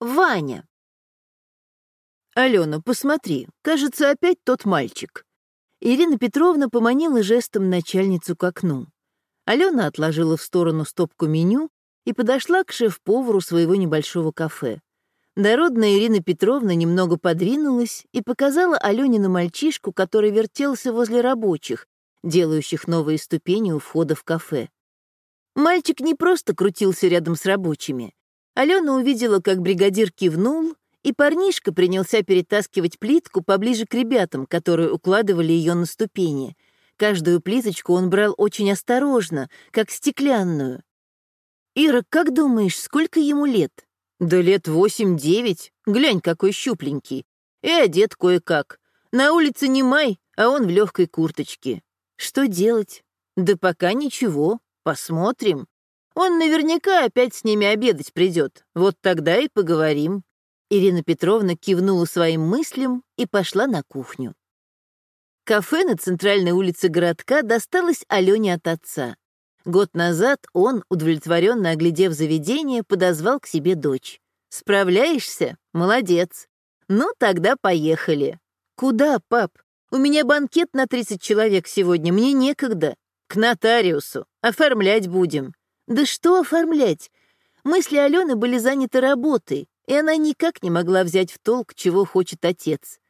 Ваня. «Алена, посмотри, кажется, опять тот мальчик». Ирина Петровна поманила жестом начальницу к окну. Алена отложила в сторону стопку меню и подошла к шеф-повару своего небольшого кафе. Дородная Ирина Петровна немного подвинулась и показала Алене на мальчишку, который вертелся возле рабочих, делающих новые ступени у входа в кафе. Мальчик не просто крутился рядом с рабочими. Алена увидела, как бригадир кивнул, и парнишка принялся перетаскивать плитку поближе к ребятам, которые укладывали ее на ступени. Каждую плиточку он брал очень осторожно, как стеклянную. «Ира, как думаешь, сколько ему лет?» «Да лет восемь-девять. Глянь, какой щупленький. И одет кое-как. На улице не май, а он в легкой курточке. Что делать? Да пока ничего. Посмотрим. Он наверняка опять с ними обедать придет. Вот тогда и поговорим». Ирина Петровна кивнула своим мыслям и пошла на кухню. Кафе на центральной улице городка досталось Алене от отца. Год назад он, удовлетворенно оглядев заведение, подозвал к себе дочь. «Справляешься? Молодец. Ну, тогда поехали». «Куда, пап? У меня банкет на 30 человек сегодня, мне некогда. К нотариусу. Оформлять будем». «Да что оформлять?» Мысли Алены были заняты работой, и она никак не могла взять в толк, чего хочет отец.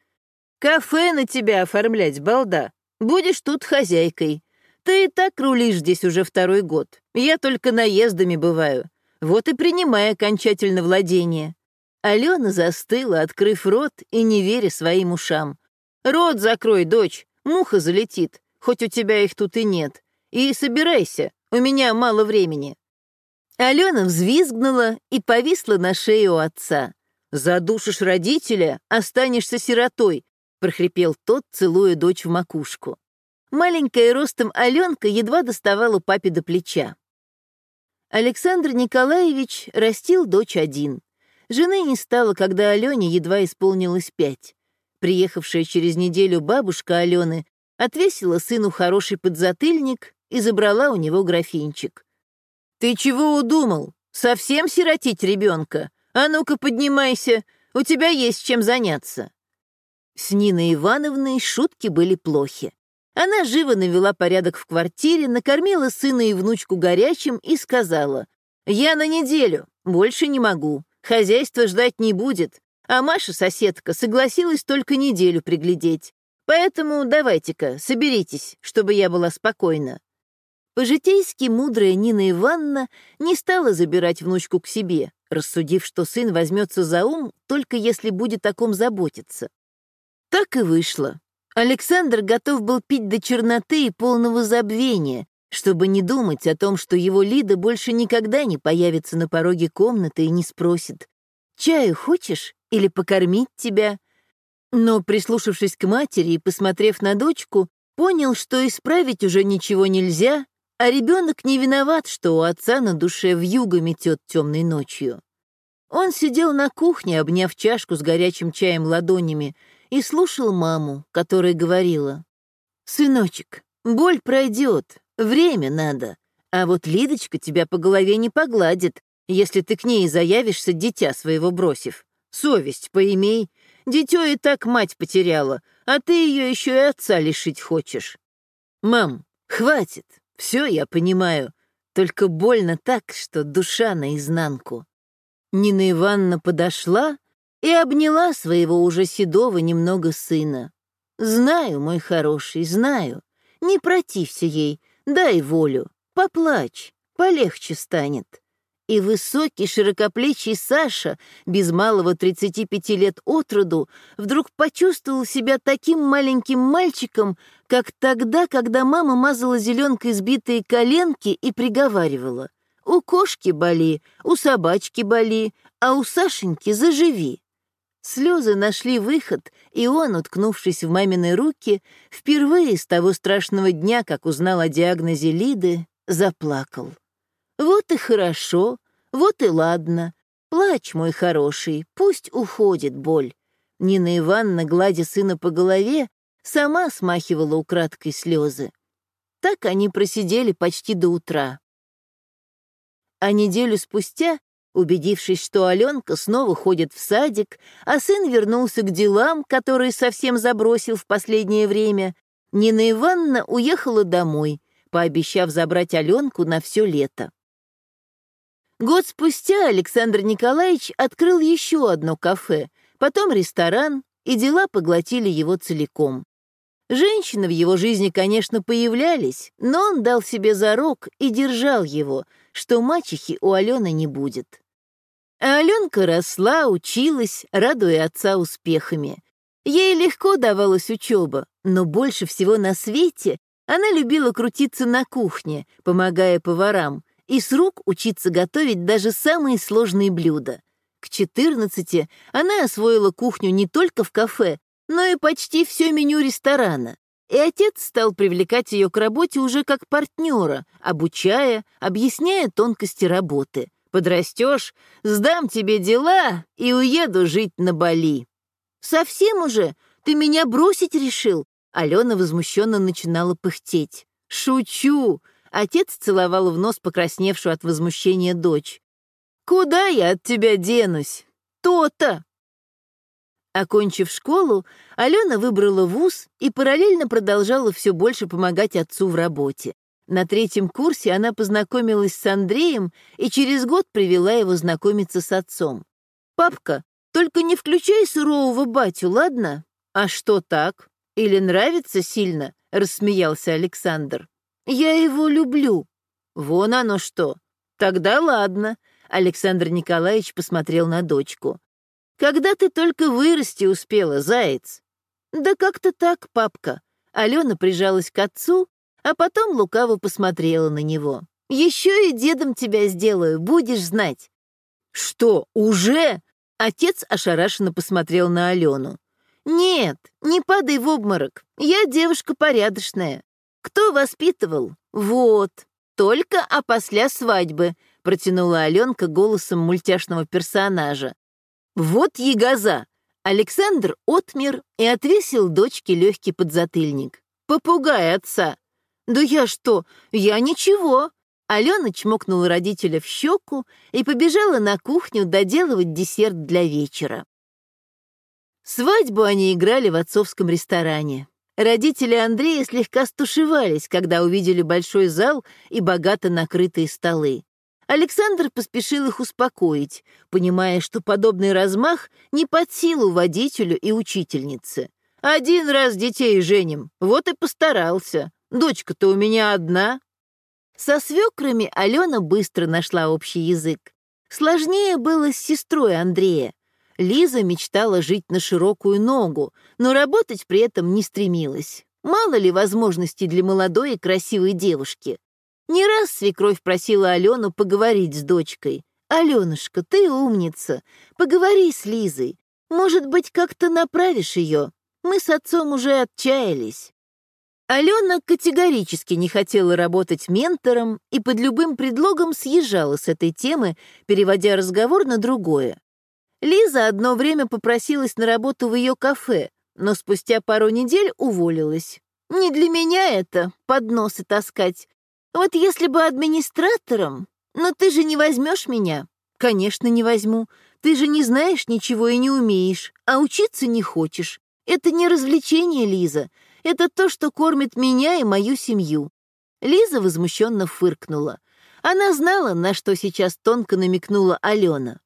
«Кафе на тебя оформлять, балда. Будешь тут хозяйкой. Ты и так рулишь здесь уже второй год. Я только наездами бываю. Вот и принимай окончательно владение». Алена застыла, открыв рот и не веря своим ушам. «Рот закрой, дочь, муха залетит, хоть у тебя их тут и нет. И собирайся, у меня мало времени». Алена взвизгнула и повисла на шею отца. «Задушишь родителя, останешься сиротой», — прохрипел тот, целуя дочь в макушку. Маленькая ростом Аленка едва доставала папе до плеча. Александр Николаевич растил дочь один. Жены не стало, когда Алене едва исполнилось пять. Приехавшая через неделю бабушка Алены отвесила сыну хороший подзатыльник и забрала у него графинчик. «Ты чего удумал? Совсем сиротить ребенка? А ну-ка поднимайся, у тебя есть чем заняться». С Ниной Ивановной шутки были плохи. Она живо навела порядок в квартире, накормила сына и внучку горячим и сказала, «Я на неделю, больше не могу, хозяйство ждать не будет, а Маша, соседка, согласилась только неделю приглядеть. Поэтому давайте-ка, соберитесь, чтобы я была спокойна. По-житейски мудрая Нина Ивановна не стала забирать внучку к себе, рассудив, что сын возьмется за ум, только если будет о ком заботиться. Так и вышло. Александр готов был пить до черноты и полного забвения, чтобы не думать о том, что его Лида больше никогда не появится на пороге комнаты и не спросит «Чаю хочешь? Или покормить тебя?» Но, прислушавшись к матери и посмотрев на дочку, понял, что исправить уже ничего нельзя, а ребенок не виноват, что у отца на душе вьюга метет темной ночью. Он сидел на кухне, обняв чашку с горячим чаем ладонями, и слушал маму, которая говорила, «Сыночек, боль пройдет, время надо, а вот Лидочка тебя по голове не погладит, если ты к ней заявишься, дитя своего бросив. Совесть поимей, дитё и так мать потеряла, а ты ее еще и отца лишить хочешь. Мам, хватит, все я понимаю, только больно так, что душа наизнанку. Нина Ивановна подошла и обняла своего уже седого немного сына. «Знаю, мой хороший, знаю. Не протився ей, дай волю, поплачь, полегче станет и высокий широкоплечий Саша, без малого 35 лет от роду, вдруг почувствовал себя таким маленьким мальчиком, как тогда, когда мама мазала зеленкой сбитые коленки и приговаривала «У кошки боли, у собачки боли, а у Сашеньки заживи». Слезы нашли выход, и он, уткнувшись в мамины руки, впервые с того страшного дня, как узнал о диагнозе Лиды, заплакал. Вот и хорошо, вот и ладно. Плачь, мой хороший, пусть уходит боль. Нина Ивановна, гладя сына по голове, сама смахивала украдкой слезы. Так они просидели почти до утра. А неделю спустя Убедившись, что Аленка снова ходит в садик, а сын вернулся к делам, которые совсем забросил в последнее время, Нина Ивановна уехала домой, пообещав забрать Аленку на все лето. Год спустя Александр Николаевич открыл еще одно кафе, потом ресторан, и дела поглотили его целиком. Женщины в его жизни, конечно, появлялись, но он дал себе зарок и держал его, что мачехи у Алены не будет. А Аленка росла, училась, радуя отца успехами. Ей легко давалась учеба, но больше всего на свете она любила крутиться на кухне, помогая поварам, и с рук учиться готовить даже самые сложные блюда. К 14 она освоила кухню не только в кафе, но и почти все меню ресторана. И отец стал привлекать ее к работе уже как партнера, обучая, объясняя тонкости работы. Подрастешь, сдам тебе дела и уеду жить на Бали. Совсем уже? Ты меня бросить решил? Алена возмущенно начинала пыхтеть. Шучу! Отец целовал в нос покрасневшую от возмущения дочь. Куда я от тебя денусь? То-то! Окончив школу, Алена выбрала вуз и параллельно продолжала все больше помогать отцу в работе. На третьем курсе она познакомилась с Андреем и через год привела его знакомиться с отцом. «Папка, только не включай сурового батю, ладно? А что так? Или нравится сильно?» — рассмеялся Александр. «Я его люблю». «Вон оно что. Тогда ладно». Александр Николаевич посмотрел на дочку. «Когда ты только вырасти успела, заяц?» «Да как-то так, папка». Алена прижалась к отцу а потом лукаво посмотрела на него. «Еще и дедом тебя сделаю, будешь знать». «Что, уже?» Отец ошарашенно посмотрел на Алену. «Нет, не падай в обморок. Я девушка порядочная. Кто воспитывал? Вот. Только опосля свадьбы», — протянула Аленка голосом мультяшного персонажа. «Вот ягоза!» Александр отмер и отвесил дочке легкий подзатыльник. «Попугай отца! «Да я что? Я ничего!» Алена чмокнула родителя в щеку и побежала на кухню доделывать десерт для вечера. Свадьбу они играли в отцовском ресторане. Родители Андрея слегка стушевались, когда увидели большой зал и богато накрытые столы. Александр поспешил их успокоить, понимая, что подобный размах не под силу водителю и учительнице. «Один раз детей женим, вот и постарался. Дочка-то у меня одна». Со свекрами Алена быстро нашла общий язык. Сложнее было с сестрой Андрея. Лиза мечтала жить на широкую ногу, но работать при этом не стремилась. Мало ли возможностей для молодой и красивой девушки. Не раз свекровь просила Алену поговорить с дочкой. «Аленушка, ты умница, поговори с Лизой. Может быть, как-то направишь ее. Мы с отцом уже отчаялись». Алена категорически не хотела работать ментором и под любым предлогом съезжала с этой темы, переводя разговор на другое. Лиза одно время попросилась на работу в ее кафе, но спустя пару недель уволилась. «Не для меня это, подносы таскать. Вот если бы администратором... Но ты же не возьмешь меня?» «Конечно, не возьму. Ты же не знаешь ничего и не умеешь, а учиться не хочешь. Это не развлечение, Лиза. Это то, что кормит меня и мою семью». Лиза возмущенно фыркнула. Она знала, на что сейчас тонко намекнула Алена.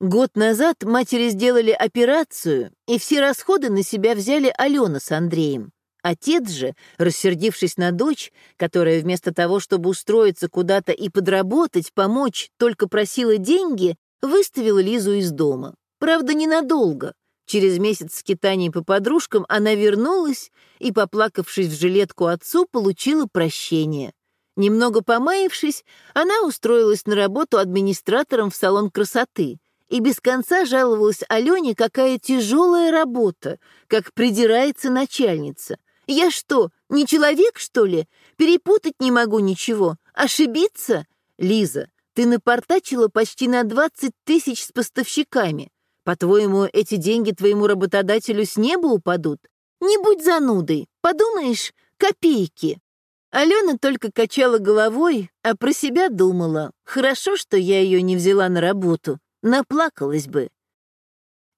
Год назад матери сделали операцию, и все расходы на себя взяли Алена с Андреем. Отец же, рассердившись на дочь, которая вместо того, чтобы устроиться куда-то и подработать, помочь, только просила деньги, выставил Лизу из дома. Правда, ненадолго. Через месяц скитаний по подружкам она вернулась и, поплакавшись в жилетку отцу, получила прощение. Немного помаявшись, она устроилась на работу администратором в салон красоты и без конца жаловалась Алене, какая тяжелая работа, как придирается начальница. «Я что, не человек, что ли? Перепутать не могу ничего. Ошибиться? Лиза, ты напортачила почти на 20 тысяч с поставщиками. По-твоему, эти деньги твоему работодателю с неба упадут? Не будь занудой, подумаешь, копейки. Алена только качала головой, а про себя думала, хорошо, что я ее не взяла на работу, наплакалась бы.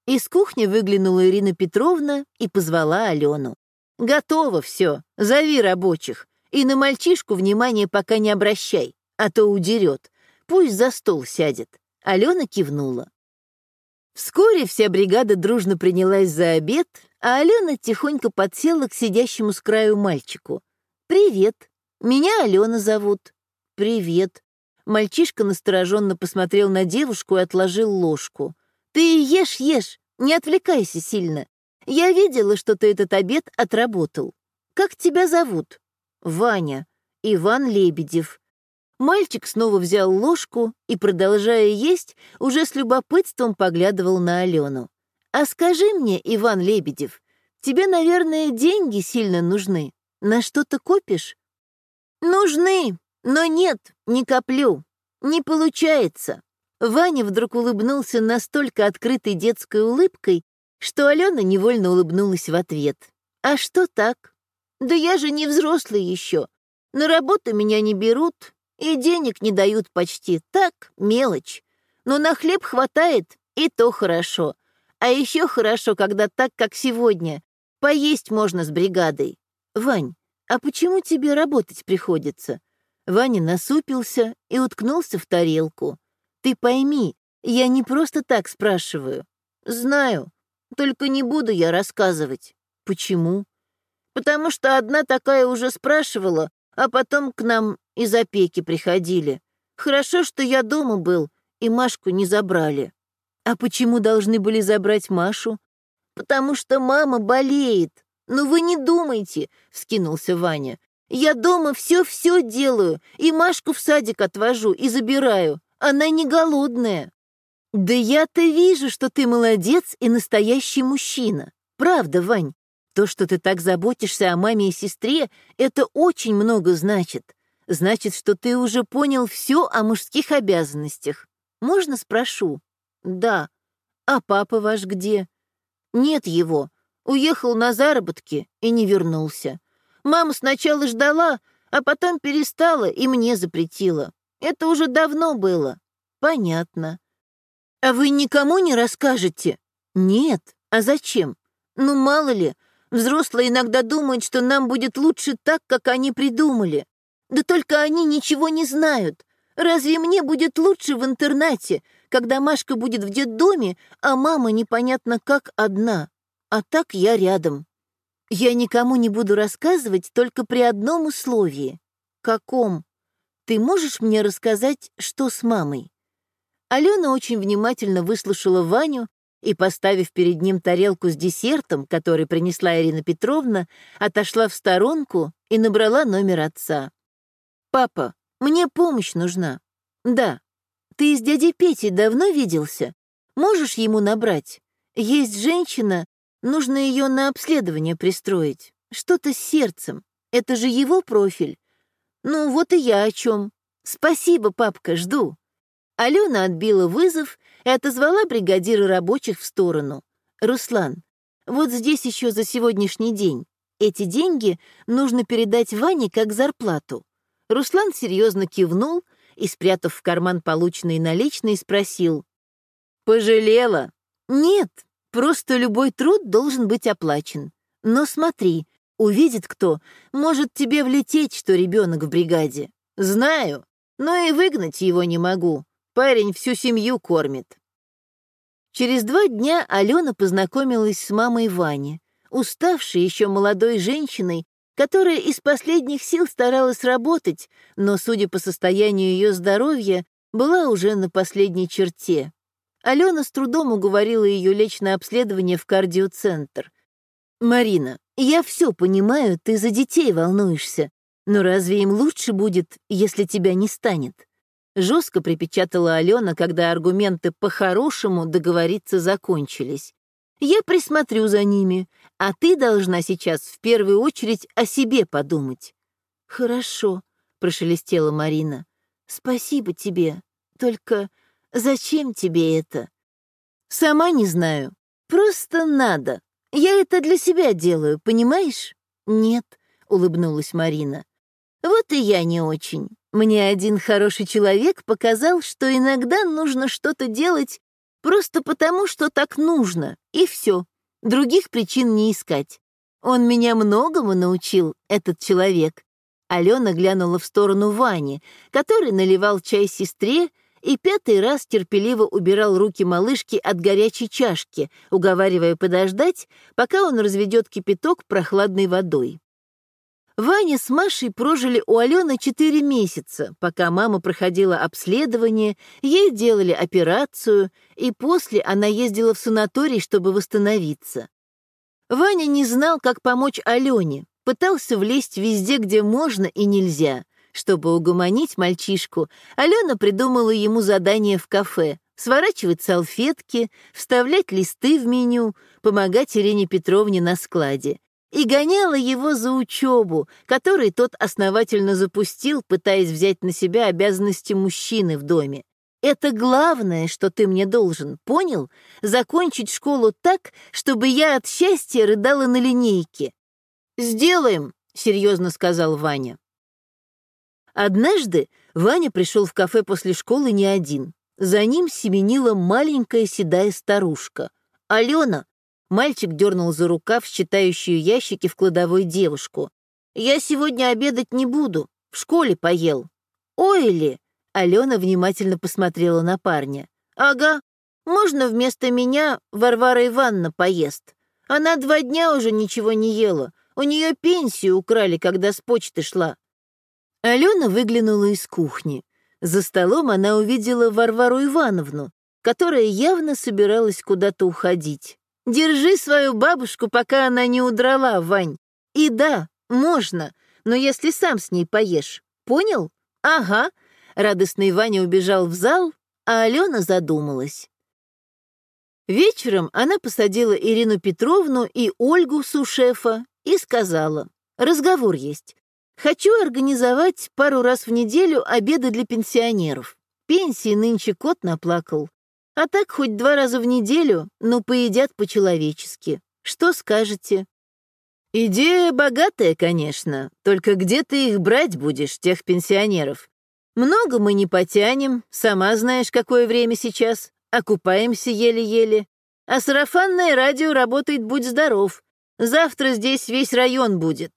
Из кухни выглянула Ирина Петровна и позвала Алену. «Готово все, зови рабочих, и на мальчишку внимания пока не обращай, а то удерет. Пусть за стол сядет». Алена кивнула. Вскоре вся бригада дружно принялась за обед, а Алена тихонько подсела к сидящему с краю мальчику. «Привет, меня Алена зовут». «Привет». Мальчишка настороженно посмотрел на девушку и отложил ложку. «Ты ешь, ешь, не отвлекайся сильно. Я видела, что ты этот обед отработал. Как тебя зовут?» «Ваня. Иван Лебедев. Мальчик снова взял ложку и, продолжая есть, уже с любопытством поглядывал на Алену. «А скажи мне, Иван Лебедев, тебе, наверное, деньги сильно нужны. На что ты копишь?» «Нужны, но нет, не коплю. Не получается». Ваня вдруг улыбнулся настолько открытой детской улыбкой, что Алена невольно улыбнулась в ответ. «А что так? Да я же не взрослый еще. На работу меня не берут, и денег не дают почти, так, мелочь. Но на хлеб хватает, и то хорошо. А еще хорошо, когда так, как сегодня. Поесть можно с бригадой. Вань, а почему тебе работать приходится? Ваня насупился и уткнулся в тарелку. Ты пойми, я не просто так спрашиваю. Знаю, только не буду я рассказывать. Почему? Потому что одна такая уже спрашивала, а потом к нам из опеки приходили. Хорошо, что я дома был, и Машку не забрали. А почему должны были забрать Машу? Потому что мама болеет. Ну вы не думайте, вскинулся Ваня. Я дома все-все делаю, и Машку в садик отвожу и забираю. Она не голодная. Да я-то вижу, что ты молодец и настоящий мужчина. Правда, Вань, то, что ты так заботишься о маме и сестре, это очень много значит. Значит, что ты уже понял все о мужских обязанностях. Можно спрошу? Да. А папа ваш где? Нет его. Уехал на заработки и не вернулся. Мама сначала ждала, а потом перестала и мне запретила. Это уже давно было. Понятно. А вы никому не расскажете? Нет. А зачем? Ну, мало ли, Взрослые иногда думают, что нам будет лучше так, как они придумали. Да только они ничего не знают. Разве мне будет лучше в интернате, когда Машка будет в детдоме, а мама непонятно как одна? А так я рядом. Я никому не буду рассказывать только при одном условии. Каком? Ты можешь мне рассказать, что с мамой? Алена очень внимательно выслушала Ваню и, поставив перед ним тарелку с десертом, который принесла Ирина Петровна, отошла в сторонку и набрала номер отца. «Папа, мне помощь нужна». «Да. Ты с дядей Петей давно виделся? Можешь ему набрать? Есть женщина, нужно ее на обследование пристроить. Что-то с сердцем. Это же его профиль. Ну, вот и я о чем. Спасибо, папка, жду». Алена отбила вызов и отозвала бригадира рабочих в сторону. «Руслан, вот здесь еще за сегодняшний день. Эти деньги нужно передать Ване как зарплату». Руслан серьезно кивнул и, спрятав в карман полученные наличные, спросил. «Пожалела?» «Нет, просто любой труд должен быть оплачен. Но смотри, увидит кто, может тебе влететь, что ребенок в бригаде. Знаю, но и выгнать его не могу. Парень всю семью кормит. Через два дня Алена познакомилась с мамой Вани, уставшей еще молодой женщиной, которая из последних сил старалась работать, но, судя по состоянию ее здоровья, была уже на последней черте. Алена с трудом уговорила ее лечь на обследование в кардиоцентр. «Марина, я все понимаю, ты за детей волнуешься, но разве им лучше будет, если тебя не станет?» Жестко припечатала Алена, когда аргументы по-хорошему договориться закончились. «Я присмотрю за ними, а ты должна сейчас в первую очередь о себе подумать». «Хорошо», — прошелестела Марина. «Спасибо тебе. Только зачем тебе это?» «Сама не знаю. Просто надо. Я это для себя делаю, понимаешь?» «Нет», — улыбнулась Марина. Вот и я не очень. Мне один хороший человек показал, что иногда нужно что-то делать просто потому, что так нужно, и все. Других причин не искать. Он меня многому научил, этот человек. Алена глянула в сторону Вани, который наливал чай сестре и пятый раз терпеливо убирал руки малышки от горячей чашки, уговаривая подождать, пока он разведет кипяток прохладной водой. Ваня с Машей прожили у Алены четыре месяца, пока мама проходила обследование, ей делали операцию, и после она ездила в санаторий, чтобы восстановиться. Ваня не знал, как помочь Алене, пытался влезть везде, где можно и нельзя. Чтобы угомонить мальчишку, Алена придумала ему задание в кафе — сворачивать салфетки, вставлять листы в меню, помогать Ирине Петровне на складе и гоняла его за учебу, который тот основательно запустил, пытаясь взять на себя обязанности мужчины в доме. Это главное, что ты мне должен, понял? Закончить школу так, чтобы я от счастья рыдала на линейке. «Сделаем», — серьезно сказал Ваня. Однажды Ваня пришел в кафе после школы не один. За ним семенила маленькая седая старушка. «Алена, Мальчик дернул за рукав считающую ящики в кладовой девушку. «Я сегодня обедать не буду. В школе поел». «Ой ли!» — Алена внимательно посмотрела на парня. «Ага, можно вместо меня Варвара Ивановна поест. Она два дня уже ничего не ела. У нее пенсию украли, когда с почты шла». Алена выглянула из кухни. За столом она увидела Варвару Ивановну, которая явно собиралась куда-то уходить. Держи свою бабушку, пока она не удрала, Вань. И да, можно, но если сам с ней поешь. Понял? Ага. Радостный Ваня убежал в зал, а Алена задумалась. Вечером она посадила Ирину Петровну и Ольгу сушефа и сказала, разговор есть. Хочу организовать пару раз в неделю обеды для пенсионеров. Пенсии нынче кот наплакал. А так хоть два раза в неделю, но поедят по-человечески. Что скажете? Идея богатая, конечно, только где ты их брать будешь, тех пенсионеров? Много мы не потянем, сама знаешь, какое время сейчас. Окупаемся еле-еле. А сарафанное радио работает «Будь здоров». Завтра здесь весь район будет.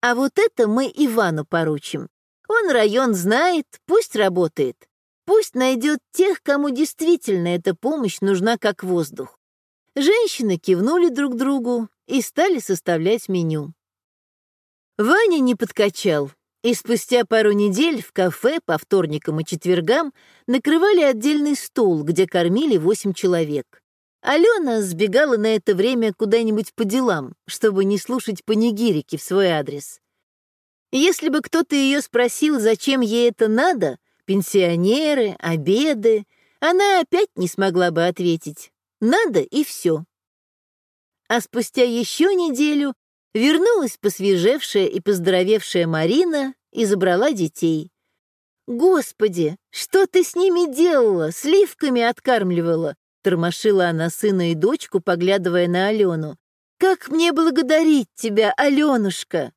А вот это мы Ивану поручим. Он район знает, пусть работает. Пусть найдет тех, кому действительно эта помощь нужна как воздух. Женщины кивнули друг другу и стали составлять меню. Ваня не подкачал, и спустя пару недель в кафе по вторникам и четвергам накрывали отдельный стол, где кормили восемь человек. Алена сбегала на это время куда-нибудь по делам, чтобы не слушать панигирики в свой адрес. Если бы кто-то ее спросил, зачем ей это надо, пенсионеры, обеды, она опять не смогла бы ответить. Надо и все. А спустя еще неделю вернулась посвежевшая и поздоровевшая Марина и забрала детей. «Господи, что ты с ними делала? Сливками откармливала?» Тормошила она сына и дочку, поглядывая на Алену. «Как мне благодарить тебя, Аленушка?»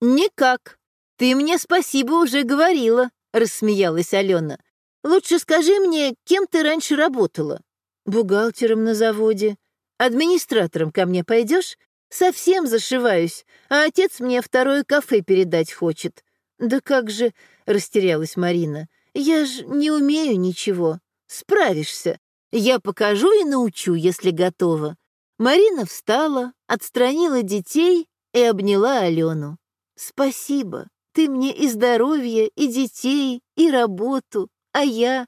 «Никак. Ты мне спасибо уже говорила», рассмеялась Алена. «Лучше скажи мне, кем ты раньше работала?» «Бухгалтером на заводе. Администратором ко мне пойдешь? Совсем зашиваюсь, а отец мне второе кафе передать хочет». «Да как же...» — растерялась Марина. «Я ж не умею ничего. Справишься. Я покажу и научу, если готова». Марина встала, отстранила детей и обняла Алену. «Спасибо. Ты мне и здоровье, и детей, и работу, а я...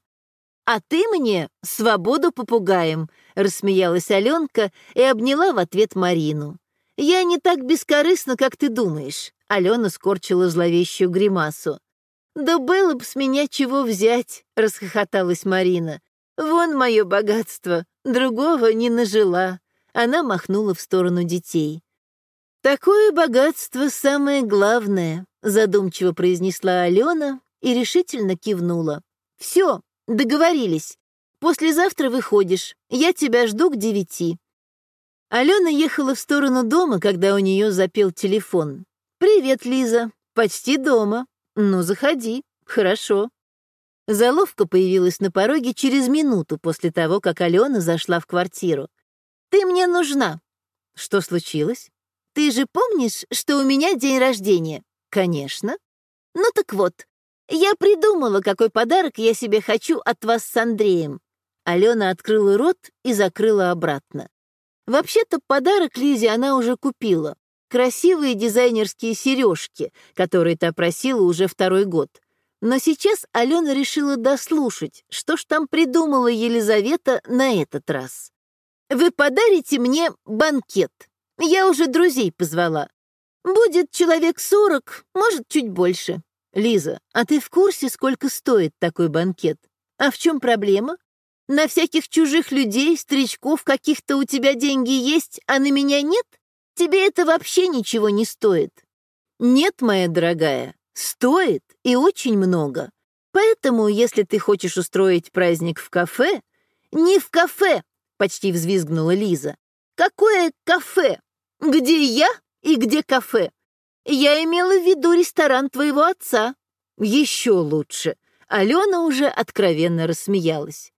А ты мне свободу попугаем, рассмеялась Аленка и обняла в ответ Марину. Я не так бескорыстна, как ты думаешь. Алена скорчила зловещую гримасу. «Да было б с меня чего взять», — расхохоталась Марина. «Вон мое богатство, другого не нажила». Она махнула в сторону детей. «Такое богатство самое главное задумчиво произнесла Алена и решительно кивнула. Все, договорились. Послезавтра выходишь. Я тебя жду к девяти. Алена ехала в сторону дома, когда у нее запел телефон. «Привет, Лиза. Почти дома. Ну, заходи. Хорошо. Заловка появилась на пороге через минуту после того, как Алена зашла в квартиру. «Ты мне нужна». «Что случилось?» «Ты же помнишь, что у меня день рождения?» «Конечно». «Ну так вот, я придумала, какой подарок я себе хочу от вас с Андреем». Алена открыла рот и закрыла обратно. Вообще-то подарок Лизе она уже купила. Красивые дизайнерские сережки, которые та просила уже второй год. Но сейчас Алена решила дослушать, что ж там придумала Елизавета на этот раз. «Вы подарите мне банкет. Я уже друзей позвала. Будет человек сорок, может, чуть больше. Лиза, а ты в курсе, сколько стоит такой банкет? А в чем проблема? На всяких чужих людей, старичков каких-то у тебя деньги есть, а на меня нет? Тебе это вообще ничего не стоит. Нет, моя дорогая, стоит и очень много. Поэтому, если ты хочешь устроить праздник в кафе... Не в кафе, почти взвизгнула Лиза. Какое кафе? Где я и где кафе? Я имела в виду ресторан твоего отца. Еще лучше. Алена уже откровенно рассмеялась.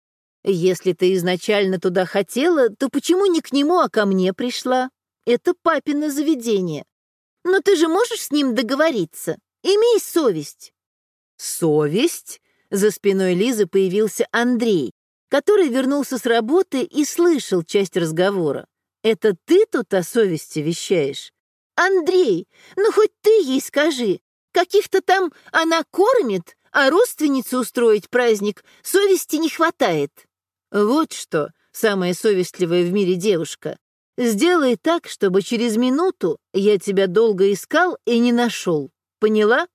Если ты изначально туда хотела, то почему не к нему, а ко мне пришла? Это папино заведение. Но ты же можешь с ним договориться. Имей совесть. Совесть? За спиной Лизы появился Андрей, который вернулся с работы и слышал часть разговора. Это ты тут о совести вещаешь? Андрей, ну хоть ты ей скажи. Каких-то там она кормит, а родственницу устроить праздник совести не хватает. Вот что, самая совестливая в мире девушка. Сделай так, чтобы через минуту я тебя долго искал и не нашел. Поняла?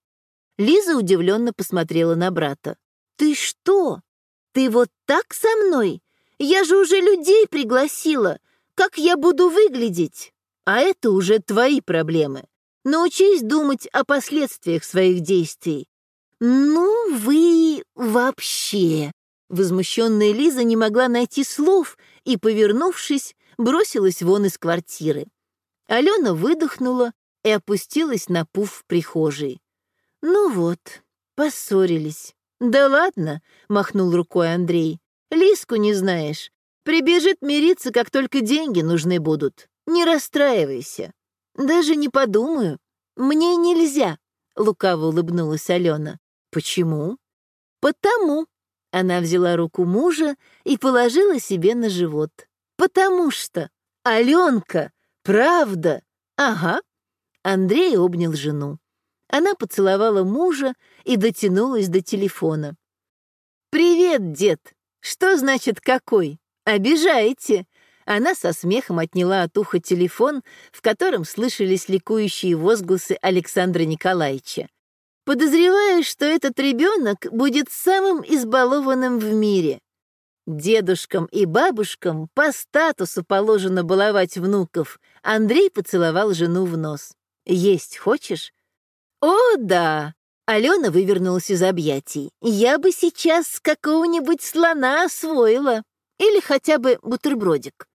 Лиза удивленно посмотрела на брата. Ты что? Ты вот так со мной? Я же уже людей пригласила. Как я буду выглядеть? А это уже твои проблемы. Научись думать о последствиях своих действий. Ну, вы вообще Возмущенная Лиза не могла найти слов и, повернувшись, бросилась вон из квартиры. Алена выдохнула и опустилась на пуф в прихожей. «Ну вот, поссорились». «Да ладно», — махнул рукой Андрей. «Лиску не знаешь. Прибежит мириться, как только деньги нужны будут. Не расстраивайся». «Даже не подумаю. Мне нельзя», — лукаво улыбнулась Алена. «Почему?» «Потому», она взяла руку мужа и положила себе на живот. «Потому что... Аленка! Правда! Ага!» Андрей обнял жену. Она поцеловала мужа и дотянулась до телефона. «Привет, дед! Что значит какой? Обижаете?» Она со смехом отняла от уха телефон, в котором слышались ликующие возгласы Александра Николаевича. Подозреваю, что этот ребенок будет самым избалованным в мире. Дедушкам и бабушкам по статусу положено баловать внуков. Андрей поцеловал жену в нос. «Есть хочешь?» «О, да!» Алена вывернулась из объятий. «Я бы сейчас какого-нибудь слона освоила. Или хотя бы бутербродик.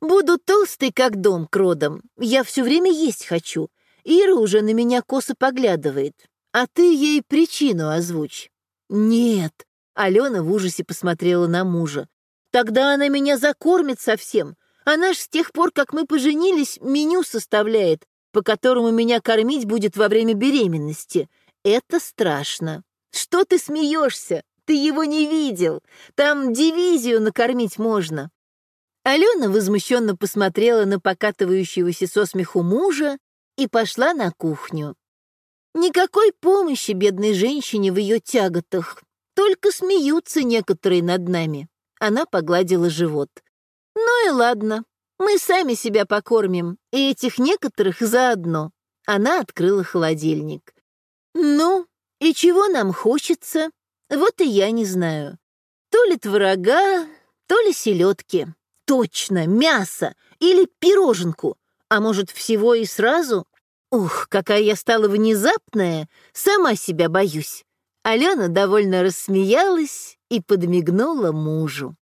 Буду толстый, как дом к родам. Я все время есть хочу. Ира уже на меня косо поглядывает. А ты ей причину озвучь. Нет. Алена в ужасе посмотрела на мужа. Тогда она меня закормит совсем. Она ж с тех пор, как мы поженились, меню составляет, по которому меня кормить будет во время беременности. Это страшно. Что ты смеешься? Ты его не видел. Там дивизию накормить можно. Алена возмущенно посмотрела на покатывающегося со смеху мужа и пошла на кухню. Никакой помощи бедной женщине в ее тяготах. Только смеются некоторые над нами. Она погладила живот. Ну и ладно, мы сами себя покормим, и этих некоторых заодно. Она открыла холодильник. Ну, и чего нам хочется? Вот и я не знаю. То ли творога, то ли селедки. Точно, мясо или пироженку. А может, всего и сразу? Ух, какая я стала внезапная, сама себя боюсь. Алена довольно рассмеялась и подмигнула мужу.